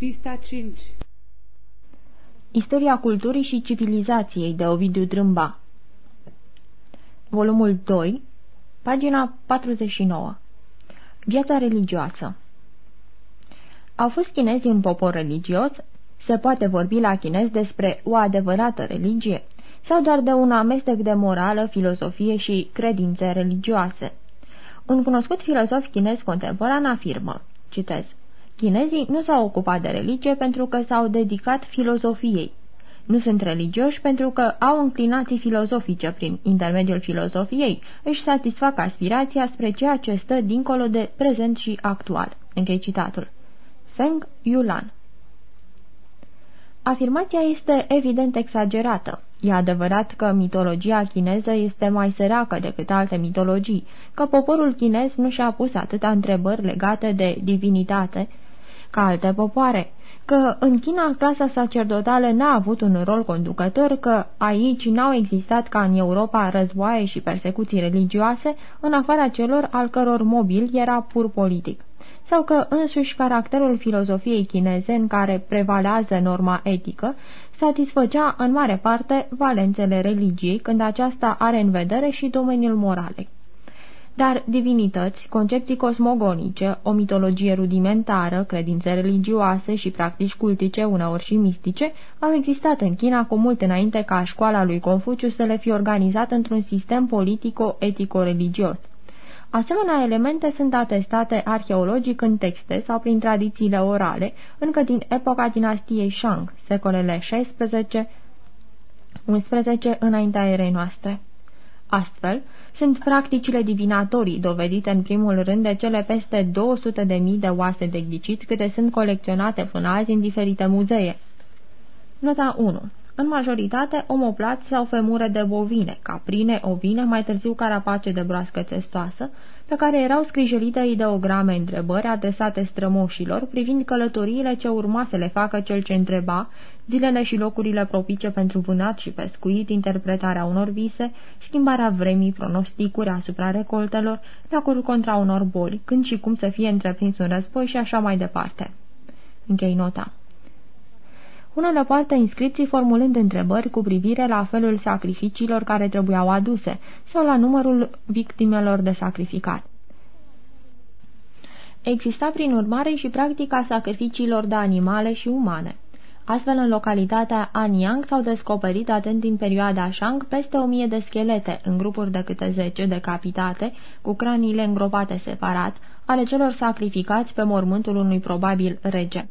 Pista 5 Istoria culturii și civilizației de Ovidiu Drâmba Volumul 2 Pagina 49 Viața religioasă Au fost chinezi un popor religios? Se poate vorbi la chinez despre o adevărată religie? Sau doar de un amestec de morală, filosofie și credințe religioase? Un cunoscut filozof chinez contemporan afirmă, citez, Chinezii nu s-au ocupat de religie pentru că s-au dedicat filozofiei. Nu sunt religioși pentru că au înclinații filozofice prin intermediul filozofiei, își satisfac aspirația spre ceea ce stă dincolo de prezent și actual. Închei citatul. Feng Yulan Afirmația este evident exagerată. E adevărat că mitologia chineză este mai săracă decât alte mitologii, că poporul chinez nu și-a pus atâta întrebări legate de divinitate ca alte popoare, că în China clasa sacerdotală n-a avut un rol conducător, că aici n-au existat ca în Europa războaie și persecuții religioase, în afara celor al căror mobil era pur politic sau că însuși caracterul filozofiei chineze în care prevalează norma etică satisfăcea în mare parte valențele religiei când aceasta are în vedere și domeniul moralei. Dar divinități, concepții cosmogonice, o mitologie rudimentară, credințe religioase și practici cultice, uneori și mistice, au existat în China cu mult înainte ca școala lui Confuciu să le fi organizat într-un sistem politico-etico-religios. Asemenea elemente sunt atestate arheologic în texte sau prin tradițiile orale, încă din epoca dinastiei Shang, secolele 16 11 înaintea erei noastre. Astfel, sunt practicile divinatorii, dovedite în primul rând de cele peste 200 de mii de oase de ghicit câte sunt colecționate până azi în diferite muzee. Nota 1 în majoritate omoplați sau femure de bovine, caprine, ovine, mai târziu carapace de broască testoasă, pe care erau scrijolite ideograme întrebări adresate strămoșilor privind călătoriile ce urma să le facă cel ce întreba, zilele și locurile propice pentru vânat și pescuit, interpretarea unor vise, schimbarea vremii, pronosticuri asupra recoltelor, lacuri contra unor boli, când și cum să fie întreprins un război și așa mai departe. Închei nota. Unele poartă inscripții formulând întrebări cu privire la felul sacrificiilor care trebuiau aduse sau la numărul victimelor de sacrificat. Exista prin urmare și practica sacrificiilor de animale și umane. Astfel, în localitatea Anyang s-au descoperit, atent din perioada Shang, peste o mie de schelete, în grupuri de câte zece decapitate, cu craniile îngropate separat, ale celor sacrificați pe mormântul unui probabil rege.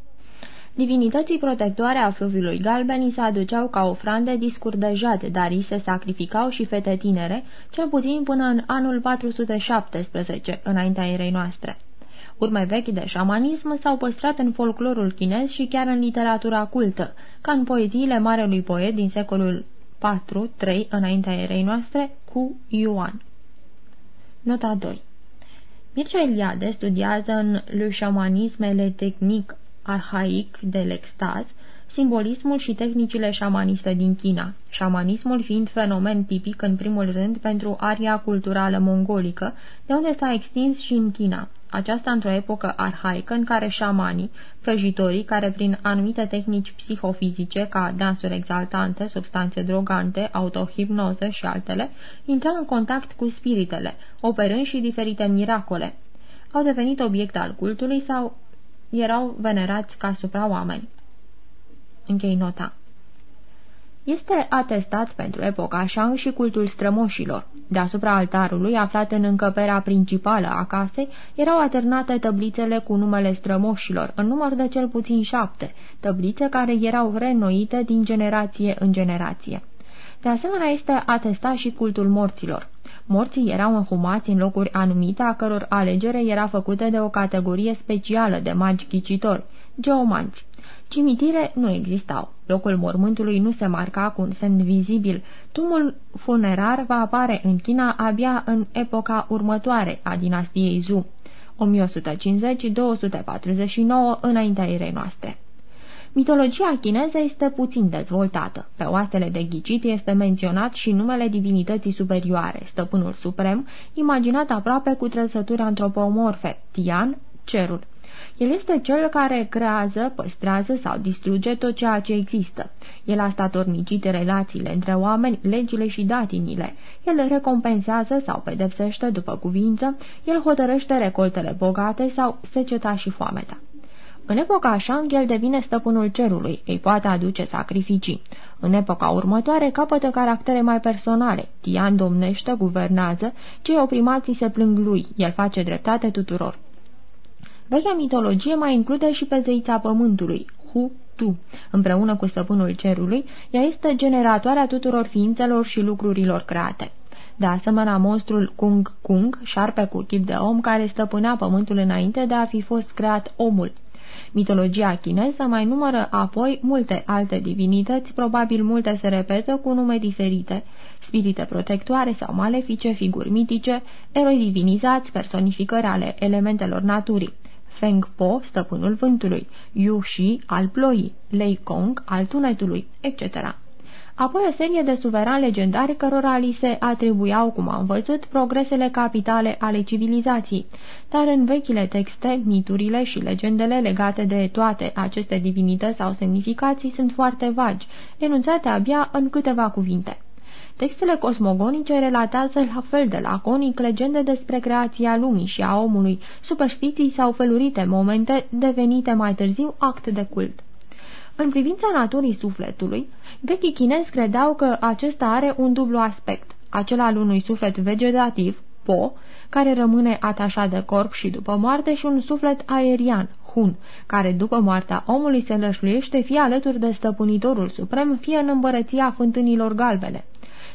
Divinității protectoare a fluviului galben îi se aduceau ca ofrande discuri de jade, dar îi se sacrificau și fete tinere, cel puțin până în anul 417, înaintea erei noastre. Urme vechi de șamanism s-au păstrat în folclorul chinez și chiar în literatura cultă, ca în poeziile marelui poet din secolul 4-3 înaintea erei noastre, cu Yuan. Nota 2 Mircea Eliade studiază în Le Chamanisme et les techniques arhaic de l'extaz, simbolismul și tehnicile șamaniste din China, șamanismul fiind fenomen tipic în primul rând pentru aria culturală mongolică, de unde s-a extins și în China, aceasta într-o epocă arhaică în care șamanii, prăjitorii care prin anumite tehnici psihofizice ca dansuri exaltante, substanțe drogante, autohipnoză și altele, intrau în contact cu spiritele, operând și diferite miracole. Au devenit obiect al cultului sau erau venerați ca supra-oameni. Închei nota. Este atestat pentru epoca Shang și cultul strămoșilor. Deasupra altarului, aflat în încăperea principală a casei, erau aternate tăblițele cu numele strămoșilor, în număr de cel puțin șapte, tăblițe care erau reînnoite din generație în generație. De asemenea, este atestat și cultul morților. Morții erau înhumați în locuri anumite, a căror alegere era făcută de o categorie specială de magi ghicitori, geomanți. Cimitire nu existau. Locul mormântului nu se marca cu un semn vizibil. Tumul funerar va apare în China abia în epoca următoare a dinastiei Zhu, 150-249 înaintea erei noastre. Mitologia chineză este puțin dezvoltată. Pe oasele de ghicit este menționat și numele divinității superioare, stăpânul suprem, imaginat aproape cu trăsături antropomorfe, Tian, cerul. El este cel care creează, păstrează sau distruge tot ceea ce există. El a statornicit relațiile între oameni, legile și datinile. El recompensează sau pedepsește după cuvință, el hotărăște recoltele bogate sau seceta și foamea. În epoca Shang, el devine stăpânul cerului, îi poate aduce sacrificii. În epoca următoare capătă caractere mai personale. Tian domnește, guvernează, cei oprimații se plâng lui, el face dreptate tuturor. Vechea mitologie mai include și pe zeița pământului, Hu Tu. Împreună cu stăpânul cerului, ea este generatoarea tuturor ființelor și lucrurilor create. De asemenea, monstrul Kung Kung, șarpe cu chip de om care stăpânea pământul înainte de a fi fost creat omul. Mitologia chineză mai numără apoi multe alte divinități, probabil multe se repetă cu nume diferite, spirite protectoare sau malefice, figuri mitice, eroi divinizați, personificări ale elementelor naturii. Feng Po, stăpânul vântului, Yu Shi, al ploii, Lei Kong, al tunetului, etc apoi o serie de suverani legendari cărora li se atribuiau, cum am văzut, progresele capitale ale civilizației. Dar în vechile texte, miturile și legendele legate de toate aceste divinități sau semnificații sunt foarte vagi, enunțate abia în câteva cuvinte. Textele cosmogonice relatează la fel de laconic legende despre creația lumii și a omului, superstiții sau felurite momente devenite mai târziu act de cult. În privința naturii sufletului, vechii chinezi credeau că acesta are un dublu aspect, acela al unui suflet vegetativ, Po, care rămâne atașat de corp și după moarte și un suflet aerian, Hun, care după moartea omului se lășluiește fie alături de stăpânitorul suprem, fie în împărăția fântânilor galbene.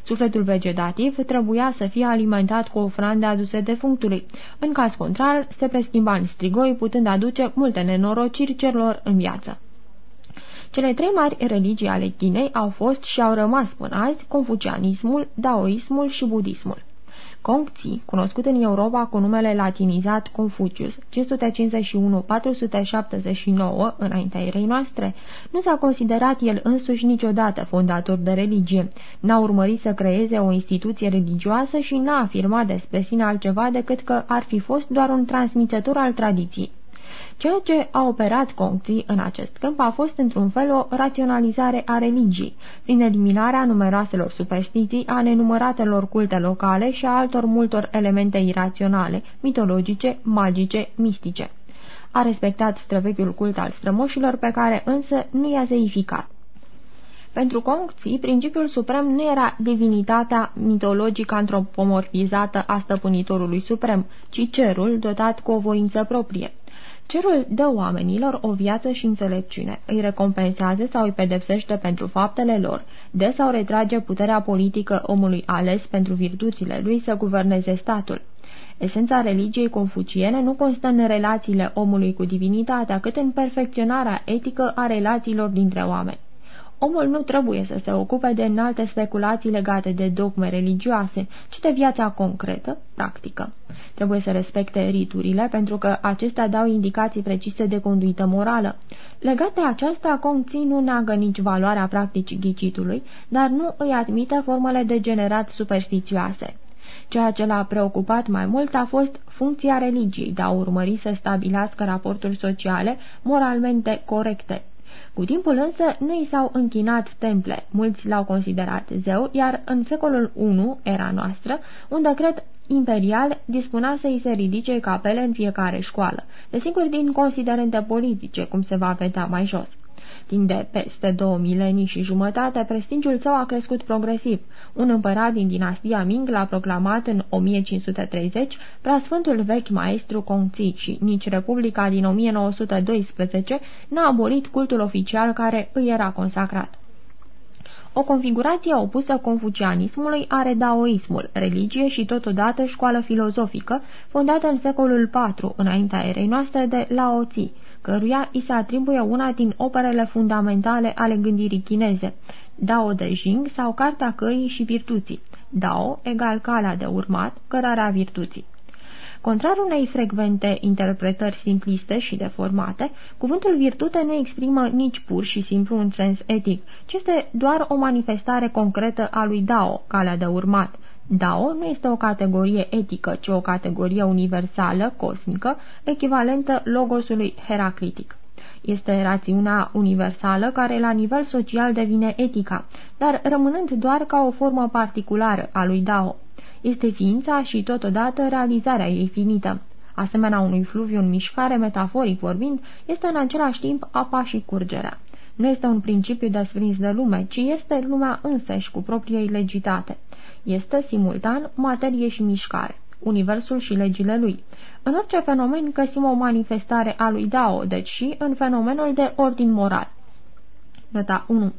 Sufletul vegetativ trebuia să fie alimentat cu ofrande aduse defunctului. În caz contrar, se preschimba în strigoi, putând aduce multe nenorociri celor în viață. Cele trei mari religii ale Chinei au fost și au rămas până azi confucianismul, daoismul și budismul. Kongzi, cunoscut în Europa cu numele latinizat Confucius, 551-479 înaintea erei noastre, nu s-a considerat el însuși niciodată fondator de religie, n-a urmărit să creeze o instituție religioasă și n-a afirmat despre sine altceva decât că ar fi fost doar un transmițător al tradiției. Ceea ce a operat Conti în acest câmp a fost într-un fel o raționalizare a religiei, prin eliminarea numeroaselor superstiții, a nenumăratelor culte locale și a altor multor elemente iraționale, mitologice, magice, mistice. A respectat străvechiul cult al strămoșilor pe care însă nu i-a zeificat. Pentru Kongzi, principiul suprem nu era divinitatea mitologică antropomorfizată a stăpânitorului suprem, ci cerul dotat cu o voință proprie. Cerul dă oamenilor o viață și înțelepciune, îi recompensează sau îi pedepsește pentru faptele lor, de sau retrage puterea politică omului ales pentru virtuțile lui să guverneze statul. Esența religiei confuciene nu constă în relațiile omului cu divinitatea, cât în perfecționarea etică a relațiilor dintre oameni. Omul nu trebuie să se ocupe de înalte speculații legate de dogme religioase, ci de viața concretă, practică. Trebuie să respecte riturile, pentru că acestea dau indicații precise de conduită morală. Legat de aceasta, Conții nu neagă nici valoarea practicii ghicitului, dar nu îi admite formele degenerat superstițioase. Ceea ce l-a preocupat mai mult a fost funcția religiei de a urmări să stabilească raporturi sociale moralmente corecte. Cu timpul însă nu i s-au închinat temple, mulți l-au considerat zeu, iar în secolul I, era noastră, un decret imperial dispuna să îi se ridice capele în fiecare școală, desigur din considerente politice, cum se va vedea mai jos. Timp de peste două milenii și jumătate, prestigiul său a crescut progresiv. Un împărat din dinastia Ming l-a proclamat în 1530 preasfântul vechi maestru Kongzi și nici Republica din 1912 n-a abolit cultul oficial care îi era consacrat. O configurație opusă confucianismului are daoismul, religie și totodată școală filozofică, fondată în secolul IV, înaintea erei noastre de Lao Tzu, căruia îi se atribuie una din operele fundamentale ale gândirii chineze, Dao de Jing sau Cartea Căii și Virtuții, Dao egal calea de urmat, cărarea virtuții. Contrar unei frecvente interpretări simpliste și deformate, cuvântul virtute nu exprimă nici pur și simplu un sens etic, ci este doar o manifestare concretă a lui Dao, calea de urmat, Dao nu este o categorie etică, ci o categorie universală, cosmică, echivalentă logosului heraclitic. Este rațiunea universală care la nivel social devine etica, dar rămânând doar ca o formă particulară a lui Dao. Este ființa și totodată realizarea ei finită. Asemenea unui fluviu în mișcare, metaforic vorbind, este în același timp apa și curgerea. Nu este un principiu desprins de lume, ci este lumea însăși cu propriei legitate. Este, simultan, materie și mișcare, universul și legile lui. În orice fenomen găsim o manifestare a lui Dao, deci și în fenomenul de ordin moral. Nota 1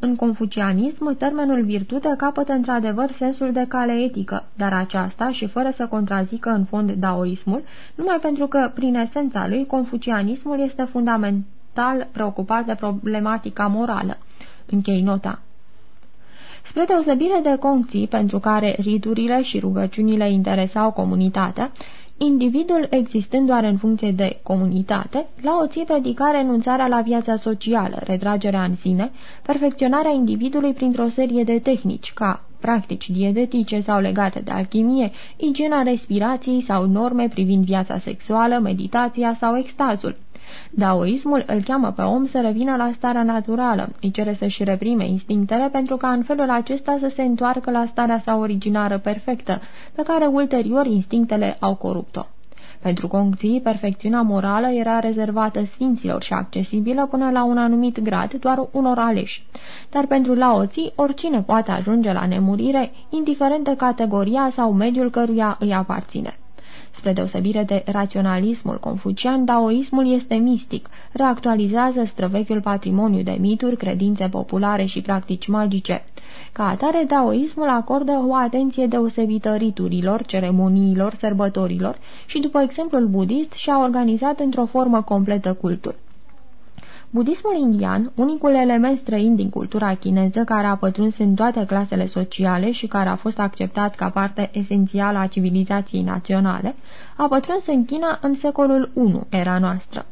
în confucianism, termenul virtute capătă într-adevăr sensul de cale etică, dar aceasta, și fără să contrazică în fond daoismul, numai pentru că, prin esența lui, confucianismul este fundamental preocupat de problematica morală. Închei nota. Spre deosebire de conții pentru care riturile și rugăciunile interesau comunitatea, individul existând doar în funcție de comunitate, la o ții predica renunțarea la viața socială, retragerea în sine, perfecționarea individului printr-o serie de tehnici, ca practici dietetice sau legate de alchimie, igiena respirației sau norme privind viața sexuală, meditația sau extazul. Daoismul îl cheamă pe om să revină la starea naturală, îi cere să-și reprime instinctele pentru ca în felul acesta să se întoarcă la starea sa originară perfectă, pe care ulterior instinctele au corupt-o. Pentru Congții, perfecțiunea morală era rezervată sfinților și accesibilă până la un anumit grad doar unor aleși. Dar pentru laoții, oricine poate ajunge la nemurire, indiferent de categoria sau mediul căruia îi aparține. Spre deosebire de raționalismul confucian, daoismul este mistic, reactualizează străvechiul patrimoniu de mituri, credințe populare și practici magice. Ca atare, daoismul acordă o atenție deosebită riturilor, ceremoniilor, sărbătorilor și, după exemplul budist, și-a organizat într-o formă completă cultul. Budismul indian, unicul element străin din cultura chineză care a pătruns în toate clasele sociale și care a fost acceptat ca parte esențială a civilizației naționale, a pătruns în China în secolul I era noastră.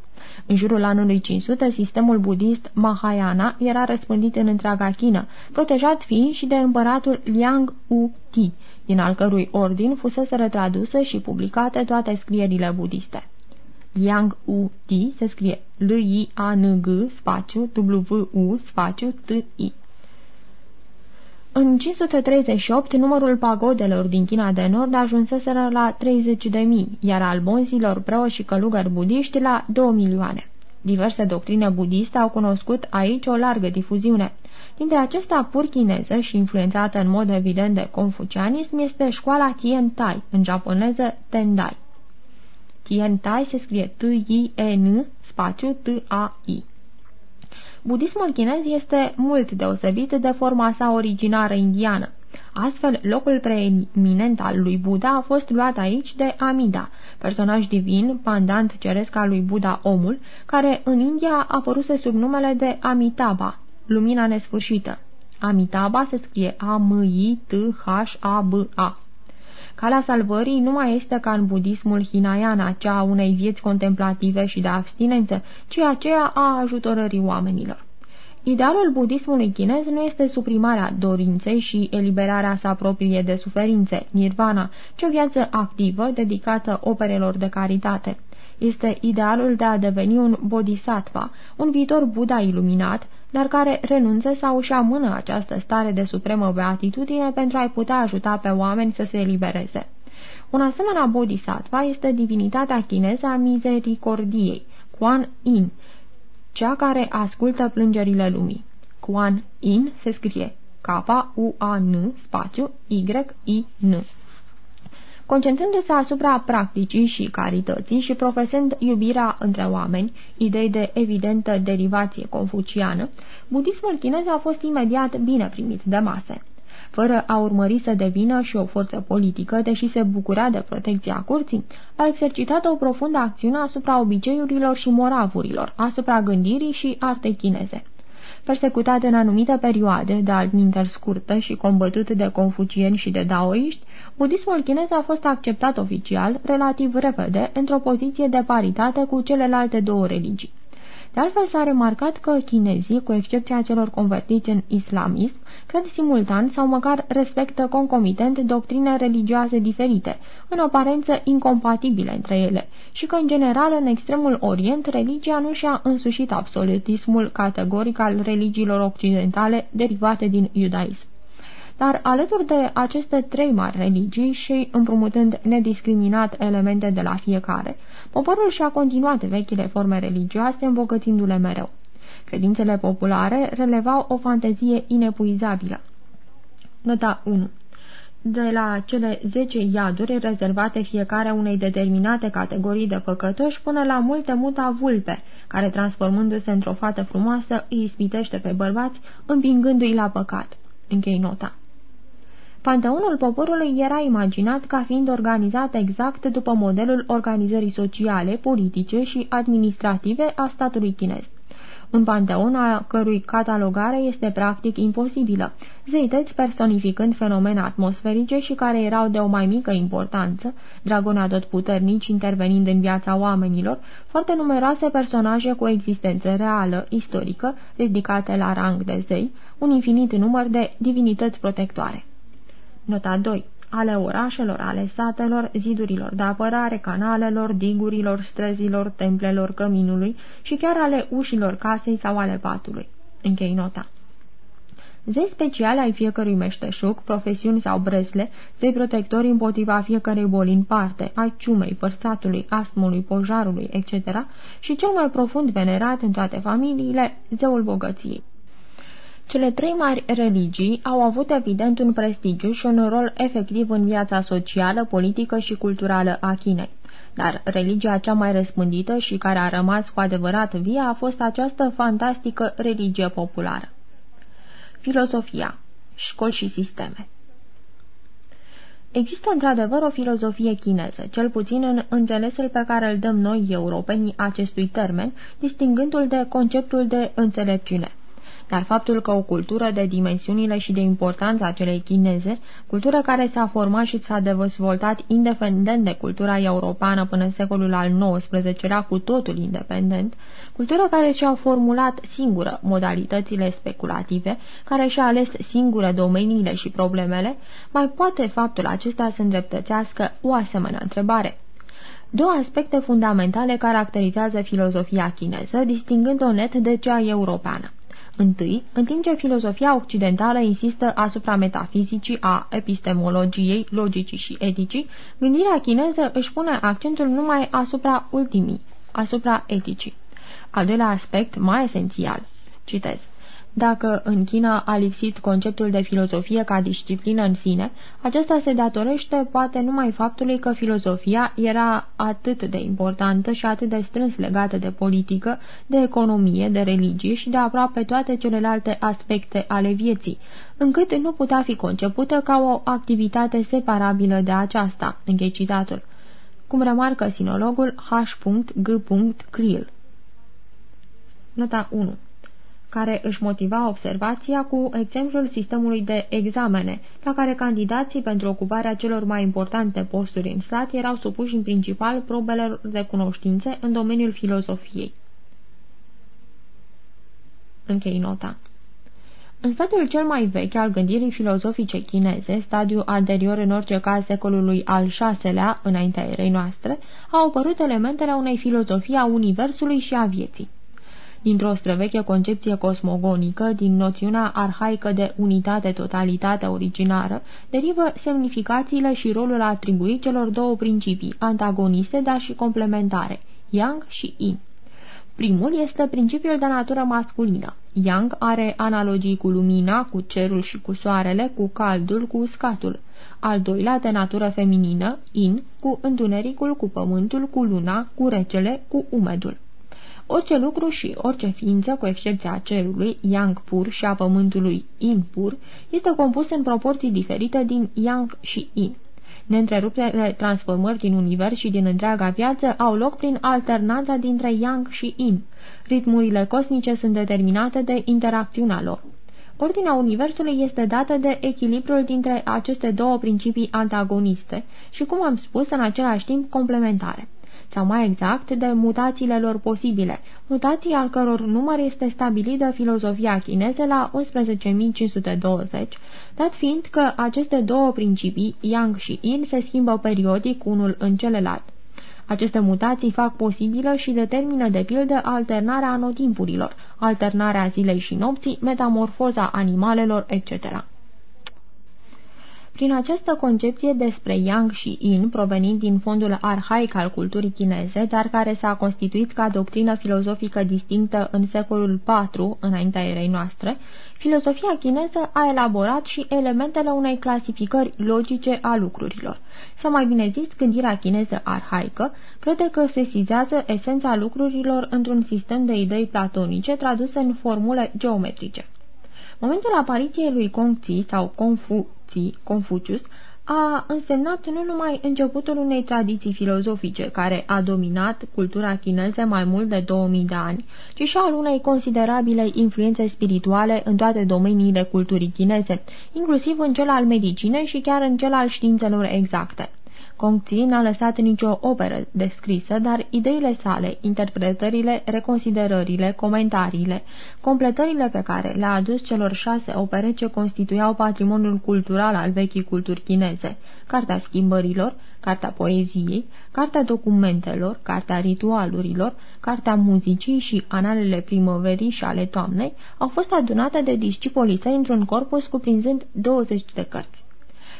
În jurul anului 500, sistemul budist Mahayana era răspândit în întreaga China, protejat fiind și de împăratul Liang Wu-ti, din al cărui ordin fusese retraduse și publicate toate scrierile budiste. Yang U T se scrie L-I-A-N-G spațiu W-U spațiu T-I. În 538, numărul pagodelor din China de Nord ajunseseră la 30.000, iar al bonzilor, preoși și călugări budiști la 2 milioane. Diverse doctrine budiste au cunoscut aici o largă difuziune. Dintre acestea, pur chineză și influențată în mod evident de confucianism este școala Tien Tai, în japoneză Tendai. Tien Tai se scrie T-I-N spațiu T-A-I. Budismul chinez este mult deosebit de forma sa originară indiană. Astfel, locul preeminent al lui Buddha a fost luat aici de Amida, personaj divin, pandant ceresc al lui Buddha omul, care în India a apăruse sub numele de Amitabha, lumina nesfârșită. Amitabha se scrie A-M-I-T-H-A-B-A. Calea salvării nu mai este ca în budismul hinayana, cea a unei vieți contemplative și de abstinență, ci aceea a ajutorării oamenilor. Idealul budismului chinez nu este suprimarea dorinței și eliberarea sa proprie de suferințe, nirvana, ci o viață activă dedicată operelor de caritate. Este idealul de a deveni un bodhisattva, un viitor Buddha iluminat, dar care renunță sau își amână această stare de supremă beatitudine pentru a-i putea ajuta pe oameni să se elibereze. Un asemenea bodhisattva este divinitatea chineză a mizericordiei, Quan Yin, cea care ascultă plângerile lumii. Quan Yin se scrie K-U-A-N spațiu Y-I-N concentrându-se asupra practicii și carității și profesând iubirea între oameni, idei de evidentă derivație confuciană, budismul chinez a fost imediat bine primit de mase. Fără a urmări să devină și o forță politică, deși se bucura de protecția curții, a exercitat o profundă acțiune asupra obiceiurilor și moravurilor, asupra gândirii și artei chineze persecutat în anumite perioade, de altminteri scurtă și combătut de confucieni și de daoiști, budismul chinez a fost acceptat oficial, relativ repede, într-o poziție de paritate cu celelalte două religii. De altfel s-a remarcat că chinezii, cu excepția celor convertiți în islamism, cred simultan sau măcar respectă concomitent doctrine religioase diferite, în aparență incompatibile între ele, și că, în general, în extremul Orient, religia nu și-a însușit absolutismul categoric al religiilor occidentale derivate din iudaism. Dar alături de aceste trei mari religii și împrumutând nediscriminat elemente de la fiecare, poporul și-a continuat vechile forme religioase, îmbogățindu-le mereu. Credințele populare relevau o fantezie inepuizabilă. Nota 1 de la cele zece iaduri rezervate fiecare unei determinate categorii de păcătoși până la multe muta vulpe, care transformându-se într-o fată frumoasă îi ispitește pe bărbați, împingându-i la păcat. Închei nota. Panteonul poporului era imaginat ca fiind organizat exact după modelul organizării sociale, politice și administrative a statului chinez. Un panteon a cărui catalogare este practic imposibilă, zeități personificând fenomene atmosferice și care erau de o mai mică importanță, dragoni tot puternici intervenind în viața oamenilor, foarte numeroase personaje cu existență reală, istorică, ridicate la rang de zei, un infinit număr de divinități protectoare. Nota 2 ale orașelor, ale satelor, zidurilor de apărare, canalelor, digurilor, străzilor, templelor, căminului și chiar ale ușilor casei sau ale patului. Închei nota. Zei speciale ai fiecărui meșteșuc, profesiuni sau bresle, zei protectori împotriva fiecărei boli în parte, ai ciumei, părțatului, astmului, pojarului, etc. și cel mai profund venerat în toate familiile, zeul bogăției. Cele trei mari religii au avut evident un prestigiu și un rol efectiv în viața socială, politică și culturală a Chinei. Dar religia cea mai răspândită și care a rămas cu adevărat via a fost această fantastică religie populară. Filosofia, școli și sisteme Există într-adevăr o filozofie chineză, cel puțin în înțelesul pe care îl dăm noi europenii acestui termen, distingându-l de conceptul de înțelepciune dar faptul că o cultură de dimensiunile și de importanța celei chineze, cultură care s-a format și s-a dezvoltat independent de cultura europeană până în secolul al XIX-lea cu totul independent, cultură care și-a formulat singură modalitățile speculative, care și-a ales singure domeniile și problemele, mai poate faptul acesta să îndreptățească o asemenea întrebare. Două aspecte fundamentale caracterizează filozofia chineză, distingând-o net de cea europeană. Întâi, în timp ce filozofia occidentală insistă asupra metafizicii, a epistemologiei, logicii și eticii, gândirea chineză își pune accentul numai asupra ultimii, asupra eticii. Al doilea aspect, mai esențial, citez. Dacă în China a lipsit conceptul de filozofie ca disciplină în sine, acesta se datorește poate numai faptului că filozofia era atât de importantă și atât de strâns legată de politică, de economie, de religie și de aproape toate celelalte aspecte ale vieții, încât nu putea fi concepută ca o activitate separabilă de aceasta. Închei citatul. Cum remarcă sinologul H.G. Krill. Nota 1 care își motiva observația cu exemplul sistemului de examene, la care candidații pentru ocuparea celor mai importante posturi în stat erau supuși în principal probelor de cunoștințe în domeniul filozofiei. Închei nota. În stadiul cel mai vechi al gândirii filozofice chineze, stadiu anterior în orice caz secolului al VI-lea, înaintea erei noastre, au apărut elementele unei filozofii a universului și a vieții dintr-o străveche concepție cosmogonică, din noțiunea arhaică de unitate-totalitate originară, derivă semnificațiile și rolul atribuit celor două principii, antagoniste, dar și complementare, Yang și Yin. Primul este principiul de natură masculină. Yang are analogii cu lumina, cu cerul și cu soarele, cu caldul, cu uscatul. Al doilea de natură feminină, Yin, cu întunericul, cu pământul, cu luna, cu recele, cu umedul. Orice lucru și orice ființă, cu excepția cerului, yang pur și a pământului, in pur, este compus în proporții diferite din yang și in. Neîntreruptele transformări din univers și din întreaga viață au loc prin alternanța dintre yang și in. Ritmurile cosmice sunt determinate de interacțiunea lor. Ordinea Universului este dată de echilibrul dintre aceste două principii antagoniste și, cum am spus, în același timp complementare. Sau mai exact de mutațiile lor posibile, mutații al căror număr este stabilit de filozofia chineză la 11.520, dat fiind că aceste două principii, Yang și Yin, se schimbă periodic unul în celălalt. Aceste mutații fac posibilă și determină de pildă alternarea anotimpurilor, alternarea zilei și nopții, metamorfoza animalelor, etc. Prin această concepție despre Yang și Yin, provenind din fondul arhaic al culturii chineze, dar care s-a constituit ca doctrină filozofică distinctă în secolul IV, înaintea erei noastre, filozofia chineză a elaborat și elementele unei clasificări logice a lucrurilor. Sau mai bine zis, gândirea chineză arhaică crede că se sizează esența lucrurilor într-un sistem de idei platonice traduse în formule geometrice. Momentul apariției lui Kongzi sau Confuții, Confucius, a însemnat nu numai începutul unei tradiții filozofice care a dominat cultura chineză mai mult de 2000 de ani, ci și al unei considerabile influențe spirituale în toate domeniile culturii chineze, inclusiv în cel al medicinei și chiar în cel al științelor exacte. Kongzi n-a lăsat nicio operă descrisă, dar ideile sale, interpretările, reconsiderările, comentariile, completările pe care le-a adus celor șase opere ce constituiau patrimoniul cultural al vechii culturi chineze, Cartea Schimbărilor, Cartea Poeziei, Cartea Documentelor, Cartea Ritualurilor, Cartea Muzicii și Analele Primăverii și ale Toamnei, au fost adunate de discipolii săi într-un corpus cuprinzând 20 de cărți.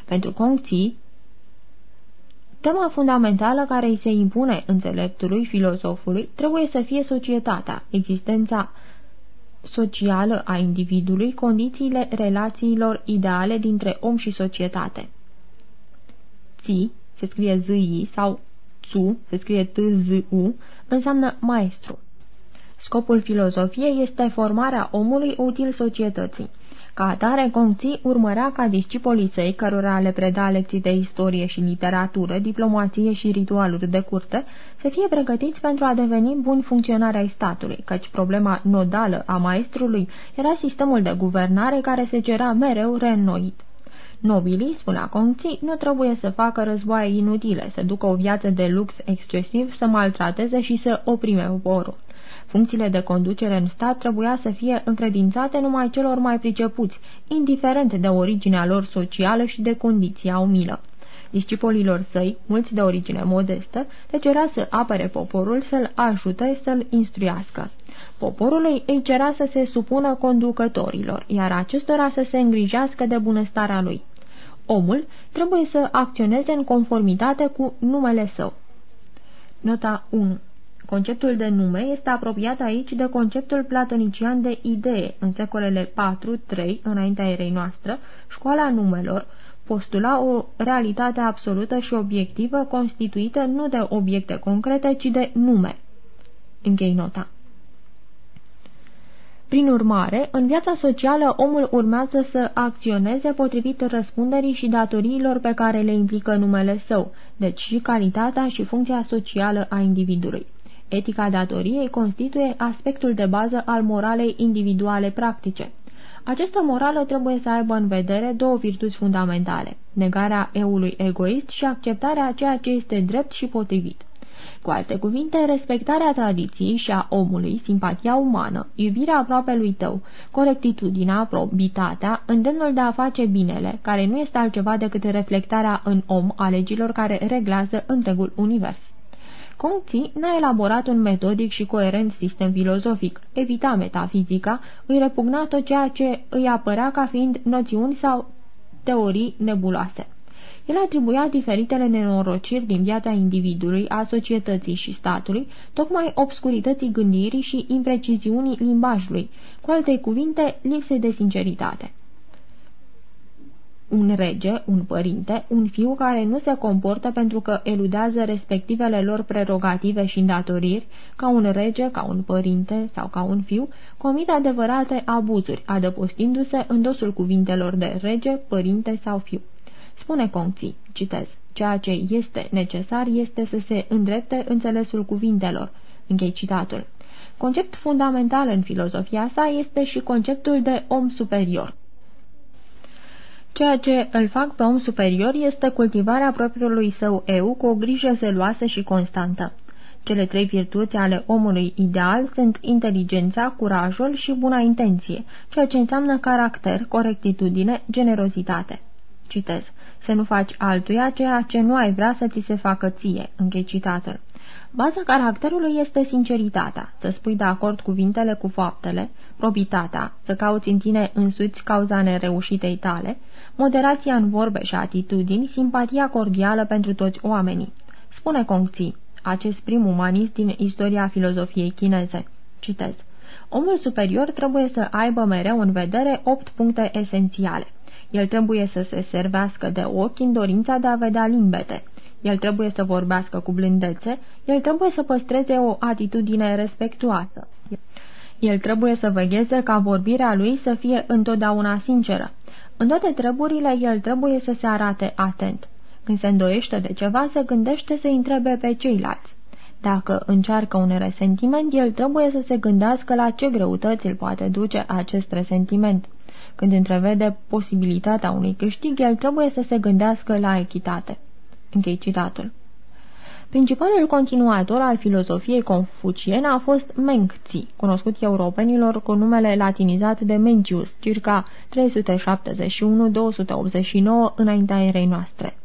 Pentru Kongzi, Tema fundamentală care îi se impune înțeleptului, filozofului, trebuie să fie societatea, existența socială a individului, condițiile relațiilor ideale dintre om și societate. Ți, se scrie z -i, sau Tzu, se scrie t z u înseamnă maestru. Scopul filozofiei este formarea omului util societății. Ca atare, Gongzi urmărea ca discipolii săi, cărora le preda lecții de istorie și literatură, diplomație și ritualuri de curte, să fie pregătiți pentru a deveni buni funcționari ai statului, căci problema nodală a maestrului era sistemul de guvernare care se cera mereu reînnoit. Nobilii, spunea Conții, nu trebuie să facă războaie inutile, să ducă o viață de lux excesiv, să maltrateze și să oprime poporul. Funcțiile de conducere în stat trebuia să fie încredințate numai celor mai pricepuți, indiferent de originea lor socială și de condiția umilă. Discipolilor săi, mulți de origine modestă, le cerea să apere poporul, să-l ajute, să-l instruiască. Poporului îi cerea să se supună conducătorilor, iar acestora să se îngrijească de bunăstarea lui. Omul trebuie să acționeze în conformitate cu numele său. Nota 1 Conceptul de nume este apropiat aici de conceptul platonician de idee în secolele 4-3 înaintea erei noastră, școala numelor, postula o realitate absolută și obiectivă constituită nu de obiecte concrete, ci de nume. Închei nota. Prin urmare, în viața socială, omul urmează să acționeze potrivit răspunderii și datoriilor pe care le implică numele său, deci și calitatea și funcția socială a individului. Etica datoriei constituie aspectul de bază al moralei individuale practice. Această morală trebuie să aibă în vedere două virtuți fundamentale, negarea eului egoist și acceptarea a ceea ce este drept și potrivit. Cu alte cuvinte, respectarea tradiției și a omului, simpatia umană, iubirea lui tău, corectitudinea, probitatea, îndemnul de a face binele, care nu este altceva decât reflectarea în om a legilor care reglează întregul univers. Conti n-a elaborat un metodic și coerent sistem filozofic, evita metafizica, îi repugna tot ceea ce îi apărea ca fiind noțiuni sau teorii nebuloase. El atribuia diferitele nenorociri din viața individului, a societății și statului, tocmai obscurității gândirii și impreciziunii limbajului, cu alte cuvinte, lipsei de sinceritate un rege, un părinte, un fiu care nu se comportă pentru că eludează respectivele lor prerogative și îndatoriri, ca un rege, ca un părinte sau ca un fiu, comit adevărate abuzuri, adăpostindu-se în dosul cuvintelor de rege, părinte sau fiu. Spune Conții, citez, ceea ce este necesar este să se îndrepte înțelesul cuvintelor. Închei citatul. Concept fundamental în filozofia sa este și conceptul de om superior. Ceea ce îl fac pe om superior este cultivarea propriului său eu cu o grijă zeloasă și constantă. Cele trei virtuți ale omului ideal sunt inteligența, curajul și buna intenție, ceea ce înseamnă caracter, corectitudine, generozitate. Citez. Să nu faci altuia ceea ce nu ai vrea să ți se facă ție. Închei citatul. Baza caracterului este sinceritatea, să spui de acord cuvintele cu faptele, probitatea, să cauți în tine însuți cauza nereușitei tale, moderația în vorbe și atitudini, simpatia cordială pentru toți oamenii. Spune Kongzi, acest prim umanist din istoria filozofiei chineze. Citez. Omul superior trebuie să aibă mereu în vedere opt puncte esențiale. El trebuie să se servească de ochi în dorința de a vedea limbede. El trebuie să vorbească cu blândețe, el trebuie să păstreze o atitudine respectuoasă. El trebuie să vegheze ca vorbirea lui să fie întotdeauna sinceră. În toate treburile, el trebuie să se arate atent. Când se îndoiește de ceva, se gândește să întrebe pe ceilalți. Dacă încearcă un resentiment, el trebuie să se gândească la ce greutăți îl poate duce acest resentiment. Când întrevede posibilitatea unui câștig, el trebuie să se gândească la echitate. Închei citatul. Principalul continuator al filozofiei confuciene a fost Mengzi, cunoscut europenilor cu numele latinizat de Mencius, circa 371-289 înaintea erei noastre.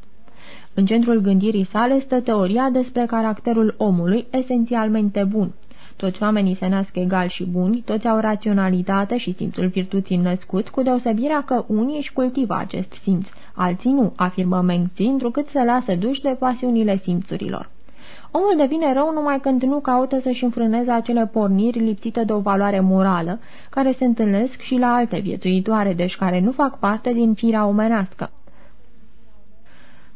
În centrul gândirii sale stă teoria despre caracterul omului esențialmente bun. Toți oamenii se nasc egali și buni, toți au raționalitate și simțul virtuții născut, cu deosebirea că unii își cultivă acest simț, alții nu, afirmă Mengzi, întrucât se lasă duși de pasiunile simțurilor. Omul devine rău numai când nu caută să-și înfrâneze acele porniri lipsite de o valoare morală, care se întâlnesc și la alte viețuitoare, deci care nu fac parte din firea omenească.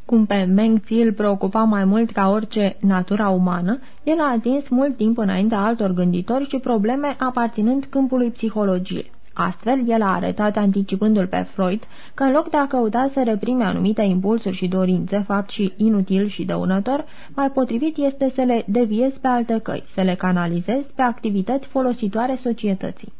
Cum pe Meng Tzi îl preocupa mai mult ca orice natura umană, el a atins mult timp înaintea altor gânditori și probleme aparținând câmpului psihologiei. Astfel, el a arătat, anticipându-l pe Freud, că în loc de a căuta să reprime anumite impulsuri și dorințe, fapt și inutil și dăunător, mai potrivit este să le deviezi pe alte căi, să le canalizezi pe activități folositoare societății.